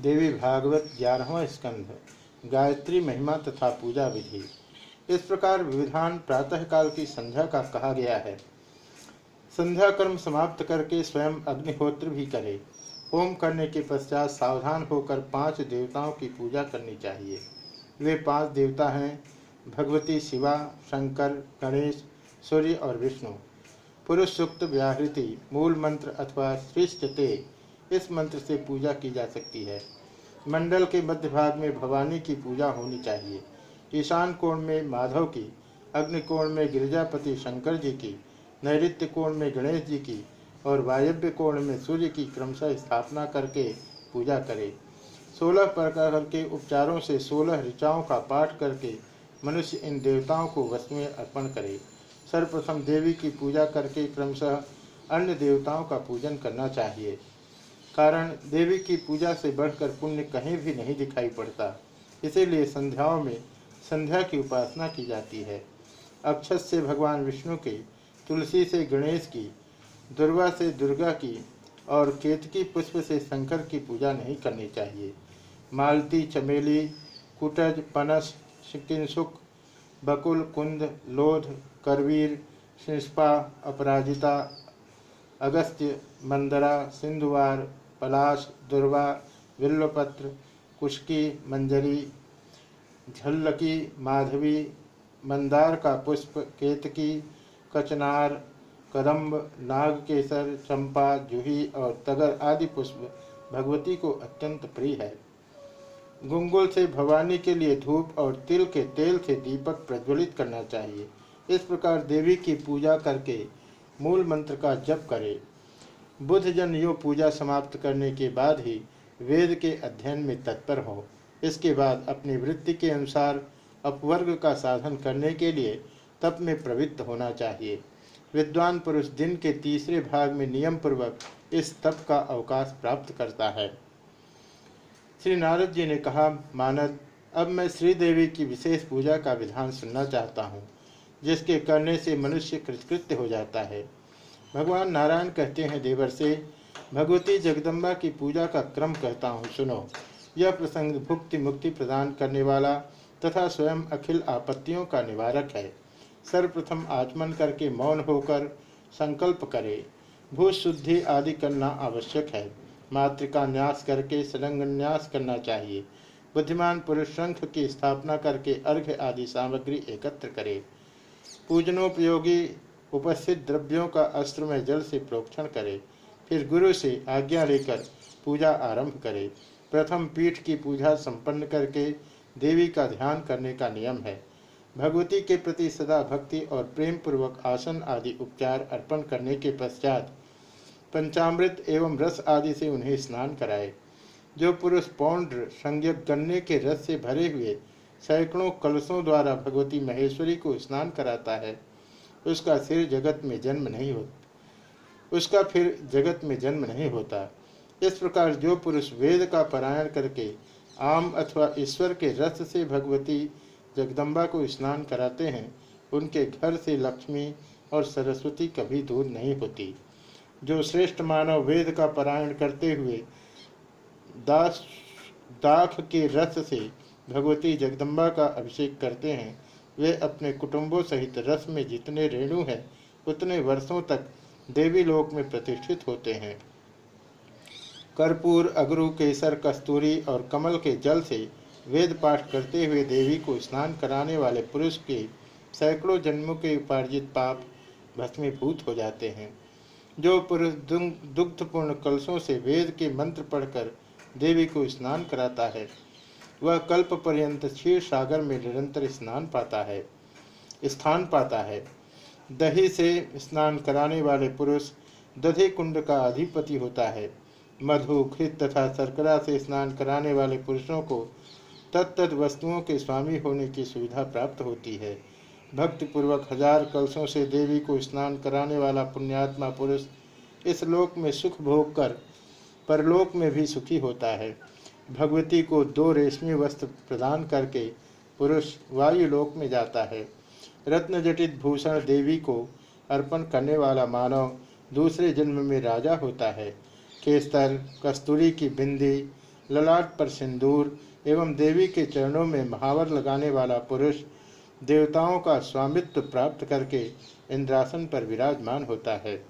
देवी भागवत ग्यारहवा स्कंध, गायत्री महिमा तथा पूजा विधि। इस प्रकार विधान प्रातःकाल की संध्या का कहा गया है। संध्या कर्म समाप्त करके स्वयं अग्निहोत्र भी करे। होम करने के पश्चात सावधान होकर पाँच देवताओं की पूजा करनी चाहिए। वे पाँच देवता हैं, भगवती शिवा, शंकर, गणेश, सूर्य और विष्णु। पुरुष सुक्त व्याहृति, मूल मंत्र अथवा सृष्टते इस मंत्र से पूजा की जा सकती है। मंडल के मध्य भाग में भवानी की पूजा होनी चाहिए। ईशान कोण में माधव की अग्नि कोण में गिरिजापति शंकर जी की नैत्य कोण में गणेश जी की और वायव्य कोण में सूर्य की क्रमशः स्थापना करके पूजा करें। सोलह प्रकार के उपचारों से सोलह ऋचाओं का पाठ करके मनुष्य इन देवताओं को वस्तुएँ अर्पण करे। सर्वप्रथम देवी की पूजा करके क्रमशः अन्य देवताओं का पूजन करना चाहिए। कारण देवी की पूजा से बढ़कर पुण्य कहीं भी नहीं दिखाई पड़ता। इसीलिए संध्याओं में संध्या की उपासना की जाती है। अक्षत से भगवान विष्णु की, तुलसी से गणेश की, दुर्गा से दुर्गा की और केतकी पुष्प से शंकर की पूजा नहीं करनी चाहिए। मालती, चमेली, कुटज, पनस किंसुक बकुल, कुंद, लोध, करवीर, शिष्पा, अपराजिता, अगस्त्य, मंदरा, सिंधुवार पलाश, दुर्वा, विल्लपत्र कुशकी मंजरी, झल्लकी, माधवी, मंदार का पुष्प, केतकी, कचनार कदम्ब नागकेसर, चंपा, जूही और तगर आदि पुष्प भगवती को अत्यंत प्रिय है। गुंगुल से भवानी के लिए धूप और तिल के तेल से दीपक प्रज्वलित करना चाहिए। इस प्रकार देवी की पूजा करके मूल मंत्र का जप करे। बुद्ध जन यो पूजा समाप्त करने के बाद ही वेद के अध्ययन में तत्पर हो। इसके बाद अपनी वृत्ति के अनुसार अपवर्ग का साधन करने के लिए तप में प्रवृत्त होना चाहिए। विद्वान पुरुष दिन के तीसरे भाग में नियम पूर्वक इस तप का अवकाश प्राप्त करता है। श्री नारद जी ने कहा, मानद, अब मैं श्रीदेवी की विशेष पूजा का विधान सुनना चाहता हूँ, जिसके करने से मनुष्य कृतकृत्य हो जाता है। भगवान नारायण कहते हैं देवर से, भगवती जगदम्बा की पूजा का क्रम कहता हूँ, सुनो। यह प्रसंग भुक्ति मुक्ति प्रदान करने वाला तथा स्वयं अखिल आपत्तियों का निवारक है। सर्वप्रथम आचमन करके मौन होकर संकल्प करे। भूत शुद्धि आदि करना आवश्यक है। मातृ का न्यास करके सलंग न्यास करना चाहिए। बुद्धिमान पुरुष शंख की स्थापना करके अर्घ्य आदि सामग्री एकत्र करे। पूजनोपयोगी उपस्थित द्रव्यों का अस्त्र में जल से प्रोक्षण करे, फिर गुरु से आज्ञा लेकर पूजा आरंभ करे। प्रथम पीठ की पूजा संपन्न करके देवी का ध्यान करने का नियम है। भगवती के प्रति सदा भक्ति और प्रेम पूर्वक आसन आदि उपचार अर्पण करने के पश्चात पंचामृत एवं रस आदि से उन्हें स्नान कराए। जो पुरुष पौंड्र संज्ञक गन्ने के रस से भरे हुए सैकड़ों कलशों द्वारा भगवती महेश्वरी को स्नान कराता है उसका सिर जगत में जन्म नहीं हो उसका फिर जगत में जन्म नहीं होता। इस प्रकार जो पुरुष वेद का पारायण करके आम अथवा ईश्वर के रस से भगवती जगदम्बा को स्नान कराते हैं, उनके घर से लक्ष्मी और सरस्वती कभी दूर नहीं होती। जो श्रेष्ठ मानव वेद का पारायण करते हुए दास, दाख के रस से भगवती जगदम्बा का अभिषेक करते हैं वे अपने कुटुंबों सहित रस में जितने रेणु हैं, उतने वर्षों तक देवी लोक में प्रतिष्ठित होते हैं। कर्पूर, अगरू, केसर, कस्तूरी और कमल के जल से वेद पाठ करते हुए देवी को स्नान कराने वाले पुरुष के सैकड़ों जन्मों के उपार्जित पाप भस्मीभूत हो जाते हैं। जो पुरुष दुग्धपूर्ण कलशों से वेद के मंत्र पढ़कर देवी को स्नान कराता है वह कल्प पर्यंत क्षीर सागर में निरंतर स्नान पाता है, स्थान पाता है। दही से स्नान कराने वाले पुरुष दधि कुंड का अधिपति होता है। मधु, घृत तथा शर्करा से स्नान कराने वाले पुरुषों को तत्त वस्तुओं के स्वामी होने की सुविधा प्राप्त होती है। भक्तिपूर्वक हज़ार कलशों से देवी को स्नान कराने वाला पुण्यात्मा पुरुष इस लोक में सुख भोग कर परलोक में भी सुखी होता है। भगवती को दो रेशमी वस्त्र प्रदान करके पुरुष वायु लोक में जाता है। रत्न जटित भूषण देवी को अर्पण करने वाला मानव दूसरे जन्म में राजा होता है। केस्तर कस्तूरी की बिंदी, ललाट पर सिंदूर एवं देवी के चरणों में महावर लगाने वाला पुरुष देवताओं का स्वामित्व प्राप्त करके इंद्रासन पर विराजमान होता है।